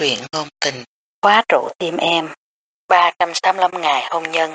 truyện ngôn tình, khóa trụ tim em, 385 ngày hôn nhân.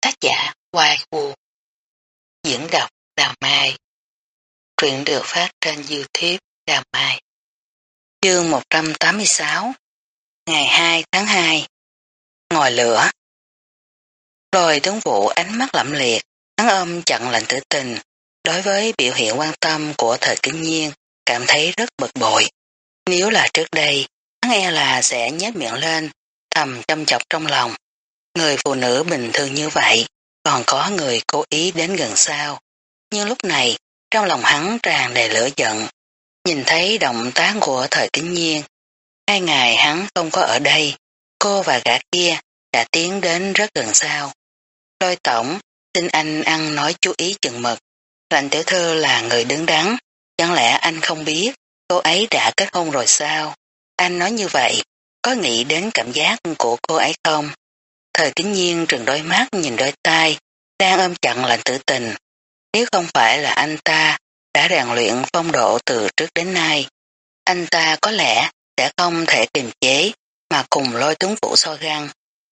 Tác giả Hoài Vũ Diễn đọc Đào Mai. Truyện được phát trên Youtube Đào Mai. Chương 186 Ngày 2 tháng 2 Ngồi lửa. Rồi tướng vụ ánh mắt lẫm liệt, hắn ôm chặn lệnh tử tình, đối với biểu hiện quan tâm của thời kinh nhiên, cảm thấy rất bực bội. Nếu là trước đây, e là sẽ nhếch miệng lên, thầm chăm chọc trong lòng. Người phụ nữ bình thường như vậy, còn có người cố ý đến gần sao. Nhưng lúc này, trong lòng hắn tràn đầy lửa giận. Nhìn thấy động tác của thời kính nhiên. Hai ngày hắn không có ở đây, cô và gã kia đã tiến đến rất gần sao. Lôi tổng, xin anh ăn nói chú ý chừng mực. Lạnh tiểu thư là người đứng đắn, chẳng lẽ anh không biết cô ấy đã kết hôn rồi sao? Anh nói như vậy, có nghĩ đến cảm giác của cô ấy không? Thời kính nhiên trừng đôi mắt nhìn đôi tay, đang ôm chặn lạnh tử tình. Nếu không phải là anh ta đã rèn luyện phong độ từ trước đến nay, anh ta có lẽ sẽ không thể kiềm chế mà cùng lôi tướng vũ so găng.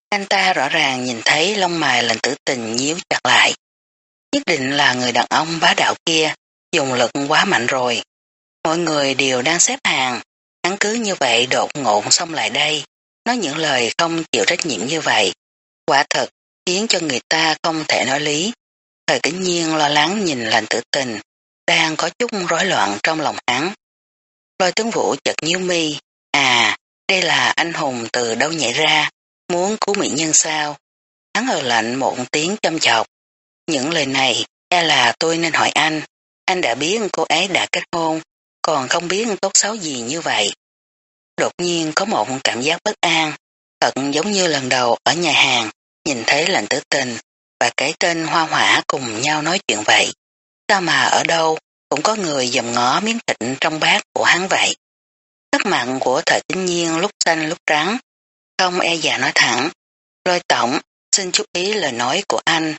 Anh ta rõ ràng nhìn thấy lông mài lạnh tử tình nhíu chặt lại. Nhất định là người đàn ông bá đạo kia dùng lực quá mạnh rồi. Mọi người đều đang xếp hàng, hắn cứ như vậy đột ngột xong lại đây, nói những lời không chịu trách nhiệm như vậy. Quả thật, khiến cho người ta không thể nói lý. Thời tĩnh nhiên lo lắng nhìn lành tử tình, đang có chút rối loạn trong lòng hắn. Lôi tướng vũ chợt nhíu mi, à, đây là anh hùng từ đâu nhảy ra, muốn cứu mỹ nhân sao? Hắn hờ lạnh một tiếng châm chọc. Những lời này, e là tôi nên hỏi anh, anh đã biết cô ấy đã kết hôn, còn không biết tốt xấu gì như vậy. Đột nhiên có một cảm giác bất an, thật giống như lần đầu ở nhà hàng, nhìn thấy lạnh tử tình và cái tên hoa hỏa cùng nhau nói chuyện vậy. Sao mà ở đâu cũng có người dầm ngó miếng thịt trong bát của hắn vậy. Sắc mặn của thời tính nhiên lúc xanh lúc trắng, không e già nói thẳng. Lôi tổng, xin chú ý lời nói của anh.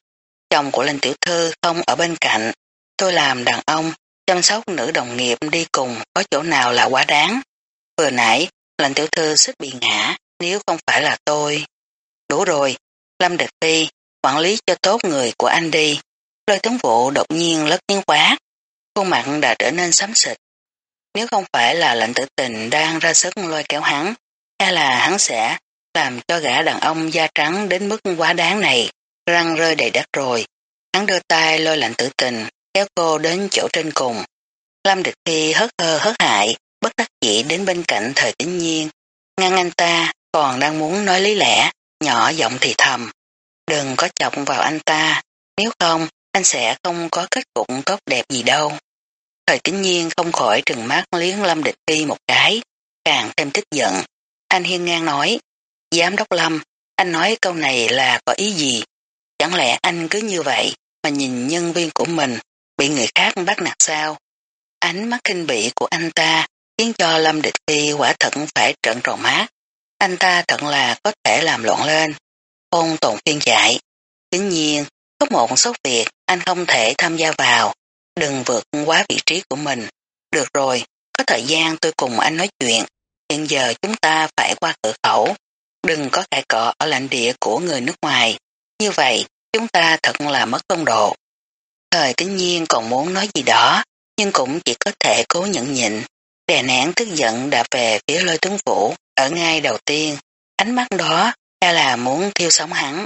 Chồng của Linh Tiểu Thư không ở bên cạnh. Tôi làm đàn ông, chăm sóc nữ đồng nghiệp đi cùng có chỗ nào là quá đáng. Vừa nãy, lệnh tiểu thư suýt bị ngã, nếu không phải là tôi. Đủ rồi, Lâm Địch Phi, quản lý cho tốt người của anh đi. Lôi tướng vụ đột nhiên lất tiếng quá, khuôn mặt đã trở nên xám xịt. Nếu không phải là lệnh tử tình đang ra sức lôi kéo hắn, hay là hắn sẽ làm cho gã đàn ông da trắng đến mức quá đáng này, răng rơi đầy đất rồi. Hắn đưa tay lôi lệnh tử tình, kéo cô đến chỗ trên cùng. Lâm Địch Phi hớt hơ hớt hại, bất đắc dĩ đến bên cạnh thời tĩnh nhiên. Ngăn anh ta còn đang muốn nói lý lẽ, nhỏ giọng thì thầm. Đừng có chọc vào anh ta, nếu không anh sẽ không có kết cục tốt đẹp gì đâu. Thời tĩnh nhiên không khỏi trừng mắt liếng Lâm Địch Phi một cái, càng thêm tức giận. Anh hiên ngang nói, Giám đốc Lâm, anh nói câu này là có ý gì? Chẳng lẽ anh cứ như vậy mà nhìn nhân viên của mình bị người khác bắt nạt sao? Ánh mắt kinh bỉ của anh ta khiến cho Lâm Địch Phi quả thật phải trợn tròn mắt. Anh ta thật là có thể làm loạn lên. Ôn tồn phiên dạy. Kính nhiên, có một số việc anh không thể tham gia vào. Đừng vượt quá vị trí của mình. Được rồi, có thời gian tôi cùng anh nói chuyện. Hiện giờ chúng ta phải qua cửa khẩu. Đừng có cãi cọ ở lãnh địa của người nước ngoài. Như vậy, chúng ta thật là mất công độ. Thời tính nhiên còn muốn nói gì đó, nhưng cũng chỉ có thể cố nhẫn nhịn, đè nén tức giận đạp về phía lôi tướng vũ, ở ngay đầu tiên, ánh mắt đó e là muốn thiêu sống hắn.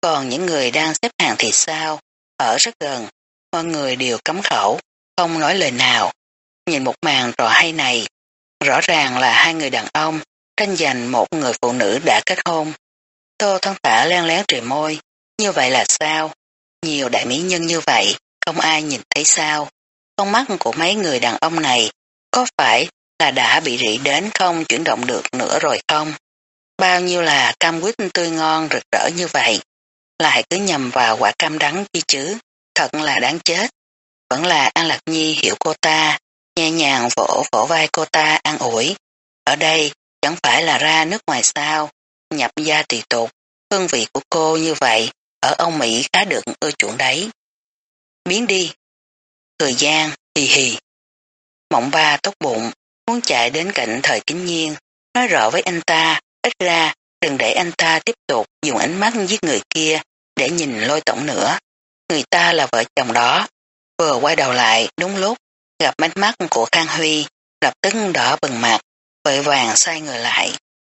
Còn những người đang xếp hàng thì sao, ở rất gần, mọi người đều cấm khẩu, không nói lời nào. Nhìn một màn trò hay này, rõ ràng là hai người đàn ông tranh giành một người phụ nữ đã kết hôn. Tô thân tả len lén trề môi, như vậy là sao? Nhiều đại mỹ nhân như vậy, không ai nhìn thấy sao? Con mắt của mấy người đàn ông này có phải là đã bị rỉ đến không chuyển động được nữa rồi không? Bao nhiêu là cam quýt tươi ngon rực rỡ như vậy, lại cứ nhầm vào quả cam đắng kia chứ, thật là đáng chết. Vẫn là An Lạc Nhi hiểu cô ta, nhẹ nhàng vỗ vỗ vai cô ta an ủi. Ở đây chẳng phải là ra nước ngoài sao, nhập gia tùy tục, hương vị của cô như vậy, ở ông Mỹ khá được ưa chuộng đấy. Biến đi. Thời gian, hì hì. Mộng ba tốt bụng, muốn chạy đến cạnh thời kính nhiên, nói rõ với anh ta, ít ra đừng để anh ta tiếp tục dùng ánh mắt giết người kia để nhìn lôi tổng nữa. Người ta là vợ chồng đó. Vừa quay đầu lại đúng lúc gặp ánh mắt của Khang Huy lập tức đỏ bừng mặt, vội vàng xoay người lại.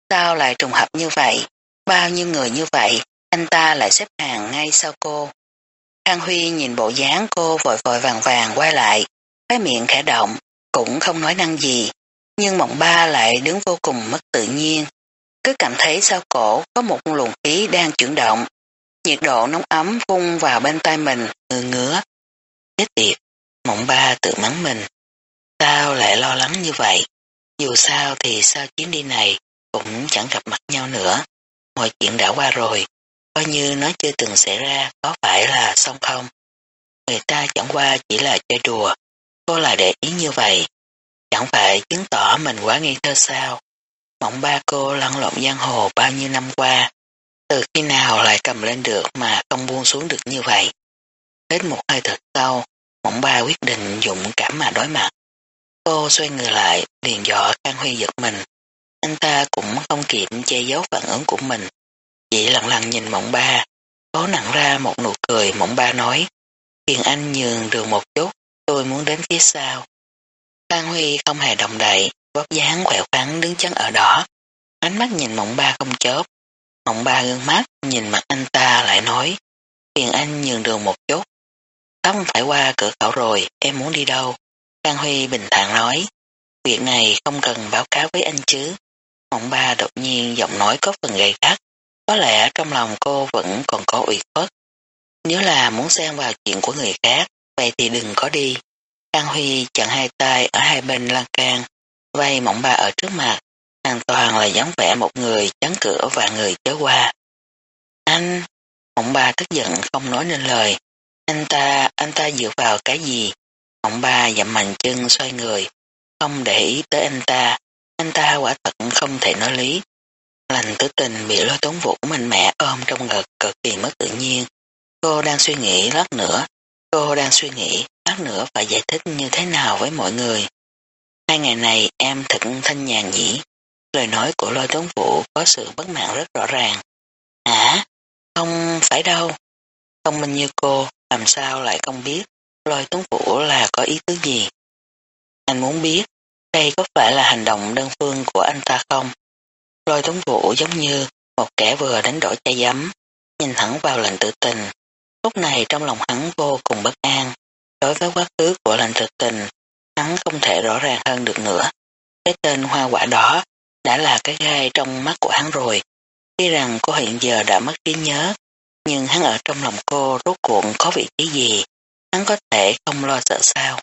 Sao lại trùng hợp như vậy? Bao nhiêu người như vậy, anh ta lại xếp hàng ngay sau cô. Khang Huy nhìn bộ dáng cô vội vội vàng vàng quay lại, cái miệng khẽ động, cũng không nói năng gì, nhưng mộng ba lại đứng vô cùng mất tự nhiên. Cứ cảm thấy sau cổ có một luồng khí đang chuyển động, nhiệt độ nóng ấm vung vào bên tay mình, ngứa ngứa. Chết tiệt, mộng ba tự mắng mình. Sao lại lo lắng như vậy? Dù sao thì sau chuyến đi này cũng chẳng gặp mặt nhau nữa. Mọi chuyện đã qua rồi, coi như nó chưa từng xảy ra có phải là xong không? Người ta chẳng qua chỉ là chơi đùa, cô lại để ý như vậy. Chẳng phải chứng tỏ mình quá nghi thơ sao? Mộng ba cô lăn lộn giang hồ bao nhiêu năm qua, từ khi nào lại cầm lên được mà không buông xuống được như vậy? Hết một hơi thật sau, mộng ba quyết định dụng cảm mà đối mặt. Cô xoay người lại, liền dọ Khang Huy giật mình. Anh ta cũng không kịp che giấu phản ứng của mình. Chỉ lặng lặng nhìn mộng ba, có nặng ra một nụ cười mộng ba nói. kiền anh nhường đường một chút, tôi muốn đến phía sau. Khang Huy không hề động đậy, vóc dáng khỏe khoắn đứng chân ở đó. Ánh mắt nhìn mộng ba không chớp. Mộng ba gương mắt, nhìn mặt anh ta lại nói. kiền anh nhường đường một chút. Tóc phải qua cửa khẩu rồi, em muốn đi đâu? Phan Huy bình thản nói, việc này không cần báo cáo với anh chứ. Mộng ba đột nhiên giọng nói có phần gay gắt, có lẽ trong lòng cô vẫn còn có ủy khuất. Nếu là muốn xen vào chuyện của người khác, vậy thì đừng có đi. Phan Huy chặn hai tay ở hai bên lan can, vây mộng ba ở trước mặt, hoàn toàn là dáng vẻ một người chắn cửa và người chớ qua. Anh, mộng ba tức giận không nói nên lời. Anh ta, anh ta dựa vào cái gì? Mộng ba dậm mạnh chân xoay người, không để ý tới anh ta, anh ta quả thật không thể nói lý. Lành tử tình bị lôi tốn vũ mạnh mẽ ôm trong ngực cực kỳ mất tự nhiên. Cô đang suy nghĩ lát nữa, cô đang suy nghĩ lát nữa phải giải thích như thế nào với mọi người. Hai ngày này em thật thanh nhàn nhỉ. Lời nói của lôi tốn vũ có sự bất mãn rất rõ ràng. Hả? Không phải đâu. Thông minh như cô, làm sao lại không biết lôi tốn vũ là có ý tứ gì. Anh muốn biết, đây có phải là hành động đơn phương của anh ta không? Lôi tuấn vũ giống như một kẻ vừa đánh đổi chai giấm, nhìn thẳng vào lệnh tự tình. Lúc này trong lòng hắn vô cùng bất an. Đối với quá khứ của lệnh tự tình, hắn không thể rõ ràng hơn được nữa. Cái tên hoa quả đó đã là cái gai trong mắt của hắn rồi. Khi rằng cô hiện giờ đã mất trí nhớ, nhưng hắn ở trong lòng cô rốt cuộn có vị trí gì, hắn có thể không lo sợ sao.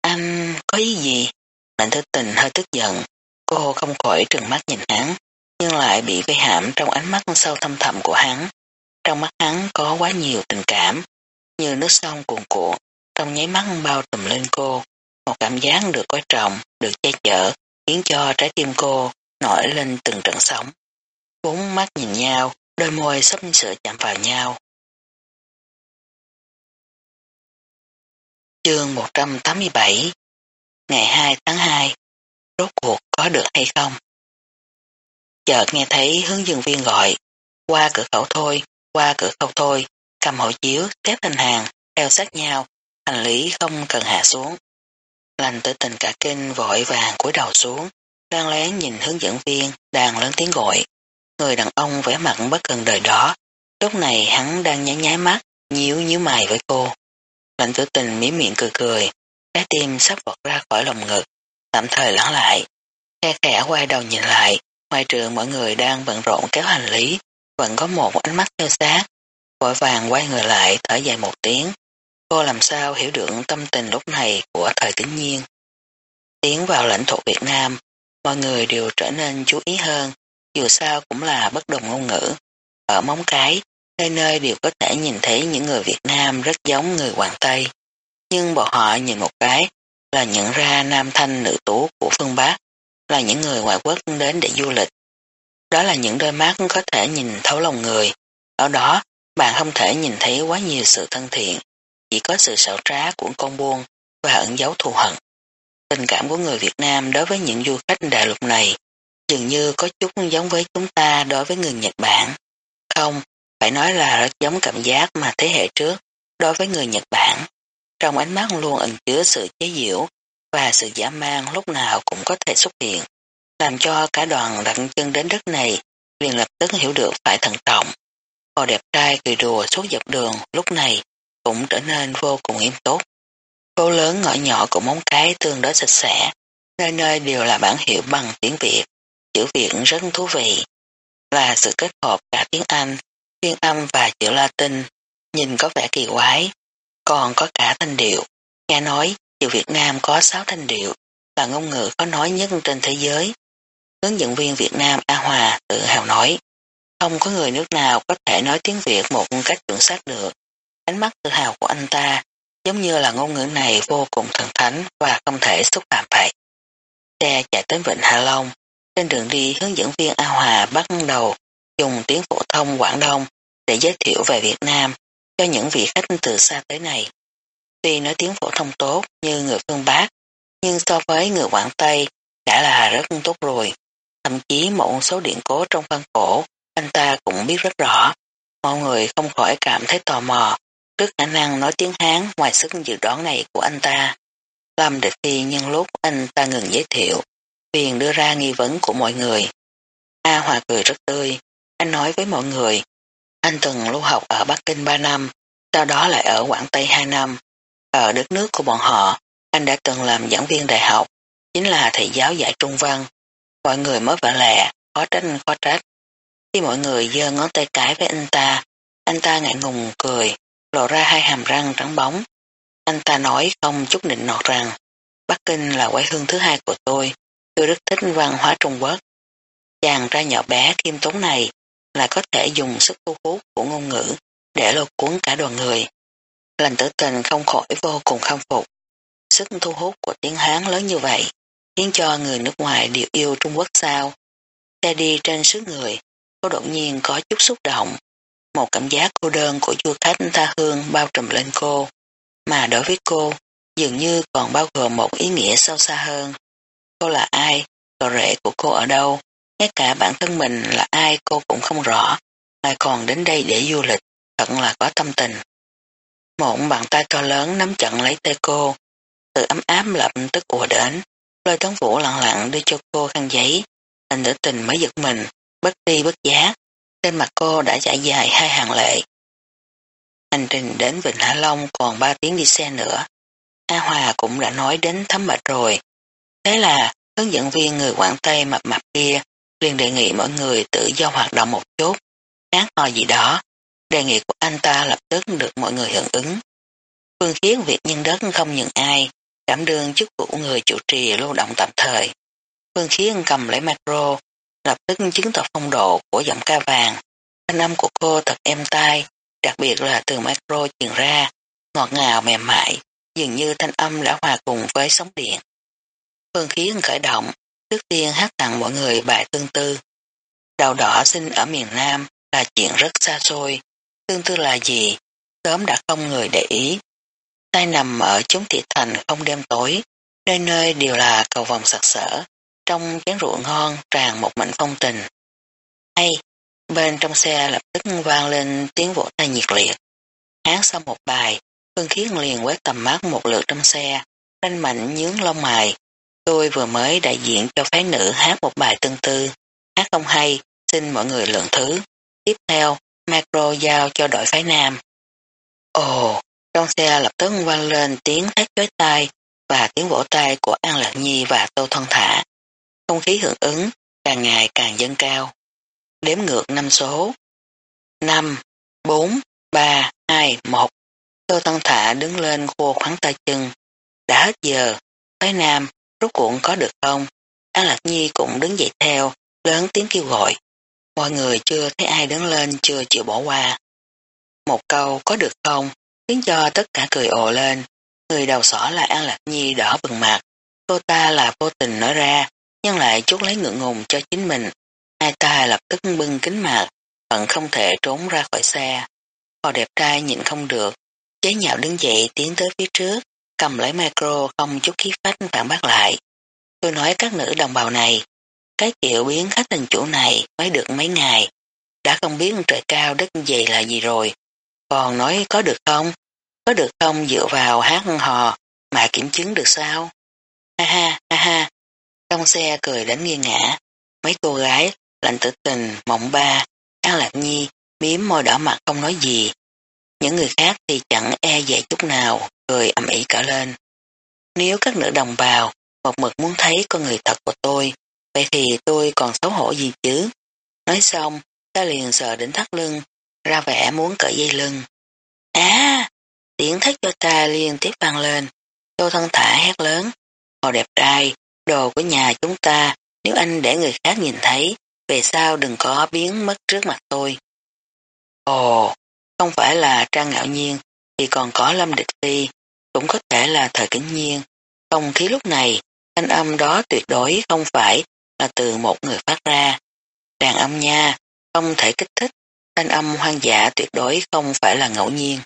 Anh có ý gì? Lệnh thư tình hơi tức giận, cô không khỏi trừng mắt nhìn hắn, nhưng lại bị vây hãm trong ánh mắt sâu thâm thẳm của hắn. Trong mắt hắn có quá nhiều tình cảm, như nước sông cuồn cuộn, trong nháy mắt bao trùm lên cô, một cảm giác được coi trọng, được che chở, khiến cho trái tim cô nổi lên từng trận sóng. Bốn mắt nhìn nhau, đôi môi sắp sửa chạm vào nhau. Chương 187 Ngày 2 tháng 2 Rốt cuộc có được hay không? Chợt nghe thấy hướng dẫn viên gọi qua cửa khẩu thôi, qua cửa khẩu thôi, cầm hộ chiếu, xếp thành hàng, theo sát nhau, hành lý không cần hạ xuống. Lành tử tình cả kinh vội vàng cúi đầu xuống, đang lén nhìn hướng dẫn viên, đang lớn tiếng gọi. Người đàn ông vẻ mặt bất cần đời đó, lúc này hắn đang nháy nháy mắt, nhíu nhíu mày với cô. Lạnh tử tình mỉm miệng cười cười, trái tim sắp vọt ra khỏi lòng ngực, tạm thời lắng lại. Khe khẽ quay đầu nhìn lại, ngoài trường mọi người đang bận rộn kéo hành lý, vẫn có một ánh mắt theo sát. Vội vàng quay người lại thở dài một tiếng. Cô làm sao hiểu được tâm tình lúc này của thời tính nhiên. Tiến vào lãnh thổ Việt Nam, mọi người đều trở nên chú ý hơn, dù sao cũng là bất đồng ngôn ngữ. Ở móng cái, nơi nơi đều có thể nhìn thấy những người Việt Nam rất giống người Hoàng Tây. Nhưng bọn họ nhìn một cái là nhận ra nam thanh nữ tú của phương Bắc là những người ngoại quốc đến để du lịch. Đó là những đôi mắt có thể nhìn thấu lòng người. Ở đó, bạn không thể nhìn thấy quá nhiều sự thân thiện, chỉ có sự xảo trá của con buôn và ẩn dấu thù hận. Tình cảm của người Việt Nam đối với những du khách đại lục này dường như có chút giống với chúng ta đối với người Nhật Bản. Không, phải nói là rất giống cảm giác mà thế hệ trước đối với người Nhật Bản. Trong ánh mắt luôn ẩn chứa sự chế giễu và sự giả mang lúc nào cũng có thể xuất hiện, làm cho cả đoàn đặt chân đến đất này liền lập tức hiểu được phải thận trọng. Hồ đẹp trai cười đùa suốt dọc đường lúc này cũng trở nên vô cùng nghiêm túc. Phố lớn ngõ nhỏ của móng cái tương đối sạch sẽ, nơi nơi đều là bản hiệu bằng tiếng Việt, chữ Việt rất thú vị, là sự kết hợp cả tiếng Anh, phiên âm và chữ Latin, nhìn có vẻ kỳ quái, còn có cả thanh điệu. Nghe nói, chữ Việt Nam có 6 thanh điệu, là ngôn ngữ có nói nhất trên thế giới. Hướng dẫn viên Việt Nam A Hòa tự hào nói, không có người nước nào có thể nói tiếng Việt một cách chuẩn xác được. Ánh mắt tự hào của anh ta giống như là ngôn ngữ này vô cùng thần thánh và không thể xúc phạm vậy. Xe chạy đến Vịnh Hạ Long, trên đường đi hướng dẫn viên A Hòa bắt đầu dùng tiếng phổ thông Quảng Đông để giới thiệu về Việt Nam cho những vị khách từ xa tới này. Tuy nói tiếng phổ thông tốt như người phương Bắc, nhưng so với người Quảng Tây đã là rất tốt rồi. Thậm chí một số điện cố trong văn cổ anh ta cũng biết rất rõ. Mọi người không khỏi cảm thấy tò mò trước khả năng nói tiếng Hán ngoài sức dự đoán này của anh ta. Lâm Địch Phi nhân lúc anh ta ngừng giới thiệu, liền đưa ra nghi vấn của mọi người. A Hòa cười rất tươi, anh nói với mọi người, anh từng lưu học ở Bắc Kinh 3 năm, sau đó lại ở Quảng Tây 2 năm. Ở đất nước của bọn họ, anh đã từng làm giảng viên đại học, chính là thầy giáo dạy trung văn. Mọi người mới vợ lẹ, khó trách khó trách. Khi mọi người giơ ngón tay cái với anh ta, anh ta ngại ngùng cười, lộ ra hai hàm răng trắng bóng. Anh ta nói không chút định nọt rằng, Bắc Kinh là quê hương thứ hai của tôi, tôi rất thích văn hóa Trung Quốc. Chàng trai nhỏ bé kim tốn này là có thể dùng sức thu hút của ngôn ngữ để lôi cuốn cả đoàn người. Lành tử tình không khỏi vô cùng khâm phục. Sức thu hút của tiếng Hán lớn như vậy, khiến cho người nước ngoài đều yêu Trung Quốc sao. Xe đi trên sức người, cô đột nhiên có chút xúc động. Một cảm giác cô đơn của du khách tha hương bao trùm lên cô, mà đối với cô, dường như còn bao gồm một ý nghĩa sâu xa hơn. Cô là ai? Cậu rể của cô ở đâu? Ngay cả bản thân mình là ai cô cũng không rõ, lại còn đến đây để du lịch, thật là có tâm tình. Một bàn tay to lớn nắm chặn lấy tay cô, từ ấm áp lập tức ùa đến, lôi tấn vũ lặng lặng đưa cho cô khăn giấy, anh nữ tình mới giật mình, bất đi bất giác, trên mặt cô đã chảy dài hai hàng lệ. Hành trình đến Vịnh Hạ Long còn ba tiếng đi xe nữa. A Hòa cũng đã nói đến thấm mệt rồi. Thế là hướng dẫn viên người Quảng Tây mập mập kia liền đề nghị mọi người tự do hoạt động một chút, hát hò gì đó. Đề nghị của anh ta lập tức được mọi người hưởng ứng. Phương khiến việc nhân đất không nhận ai, đảm đương chức vụ người chủ trì lưu động tạm thời. Phương khiến cầm lấy micro, lập tức chứng tỏ phong độ của giọng ca vàng. Thanh âm của cô thật êm tai, đặc biệt là từ micro truyền ra, ngọt ngào mềm mại, dường như thanh âm đã hòa cùng với sóng điện. Phương khiến khởi động, trước tiên hát tặng mọi người bài tương tư. Đào đỏ sinh ở miền Nam là chuyện rất xa xôi. Tương tư là gì? Sớm đã không người để ý. Tay nằm ở chúng thị thành không đêm tối, nơi nơi đều là cầu vòng sặc sỡ, trong chén rượu ngon tràn một mảnh phong tình. Hay, bên trong xe lập tức vang lên tiếng vỗ tay nhiệt liệt. Hát xong một bài, Phương Khiến liền quét tầm mắt một lượt trong xe, ranh mạnh nhướng lông mày. Tôi vừa mới đại diện cho phái nữ hát một bài tương tư, hát không hay, xin mọi người lượng thứ. Tiếp theo, macro giao cho đội phái nam. Ồ, trong xe lập tức vang lên tiếng thét chói tai và tiếng vỗ tay của An Lạc Nhi và Tô Thân Thả. Không khí hưởng ứng càng ngày càng dâng cao. Đếm ngược năm số. 5, 4, 3, 2, 1. Tô thân Thả đứng lên khô khoắn tay chân. Đã hết giờ. Phái Nam, rốt cuộn có được không? An Lạc Nhi cũng đứng dậy theo, lớn tiếng kêu gọi. Mọi người chưa thấy ai đứng lên chưa chịu bỏ qua. Một câu có được không khiến cho tất cả cười ồ lên. Người đầu sỏ là An Lạc Nhi đỏ bừng mặt. Cô ta là vô tình nói ra, nhưng lại chút lấy ngượng ngùng cho chính mình. Hai ta lập tức bưng kính mặt, vẫn không thể trốn ra khỏi xe. Họ đẹp trai nhịn không được, chế nhạo đứng dậy tiến tới phía trước, cầm lấy micro không chút khí phách phản bác lại. Tôi nói các nữ đồng bào này, cái kiểu biến khách thành chủ này mới được mấy ngày, đã không biết trời cao đất dày là gì rồi, còn nói có được không? Có được không dựa vào hát hò mà kiểm chứng được sao? Ha ha, ha ha. Trong xe cười đến nghiêng ngã, mấy cô gái, lạnh tử tình, mộng ba, An Lạc Nhi, miếm môi đỏ mặt không nói gì. Những người khác thì chẳng e dè chút nào, cười ầm ĩ cả lên. Nếu các nữ đồng bào một mực muốn thấy con người thật của tôi, vậy thì tôi còn xấu hổ gì chứ? Nói xong, ta liền sờ đến thắt lưng, ra vẻ muốn cởi dây lưng. À, tiếng thét cho ta liên tiếp vang lên. Tô thân thả hét lớn. Hồ đẹp trai, đồ của nhà chúng ta, nếu anh để người khác nhìn thấy, về sau đừng có biến mất trước mặt tôi. Ồ, không phải là Trang Ngạo Nhiên, thì còn có Lâm Địch Phi, cũng có thể là thời kính nhiên. Không khí lúc này, thanh âm đó tuyệt đối không phải là từ một người phát ra. Đàn âm nha, không thể kích thích, thanh âm hoang dã tuyệt đối không phải là ngẫu nhiên.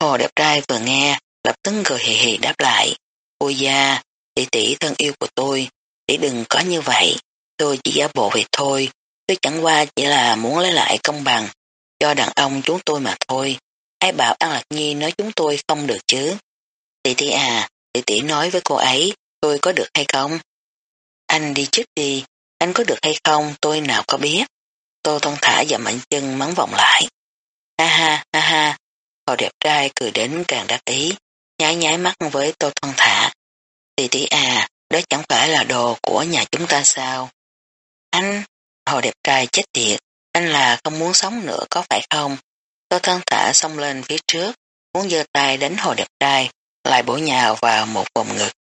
Hồ đẹp trai vừa nghe, lập tức cười hì hì đáp lại. Ôi da, tỷ tỷ thân yêu của tôi, tỷ đừng có như vậy, tôi chỉ giả bộ vậy thôi, tôi chẳng qua chỉ là muốn lấy lại công bằng cho đàn ông chúng tôi mà thôi. Ai bảo An Lạc Nhi nói chúng tôi không được chứ? Tỷ tỷ à, tỷ tỷ nói với cô ấy, tôi có được hay không? Anh đi trước đi, anh có được hay không tôi nào có biết. Tô Tôn Thả và Mạnh chân mắng vọng lại. Ha ha, ha ha, cậu đẹp trai cười đến càng đắc ý, nháy nháy mắt với Tô Tôn Thả. Tỷ tỷ à, đó chẳng phải là đồ của nhà chúng ta sao? Anh, Hồ đẹp trai chết tiệt, anh là không muốn sống nữa có phải không? Tô Tôn Thả xông lên phía trước, muốn giơ tay đánh Hồ đẹp trai, lại bổ nhào vào một vòng ngực.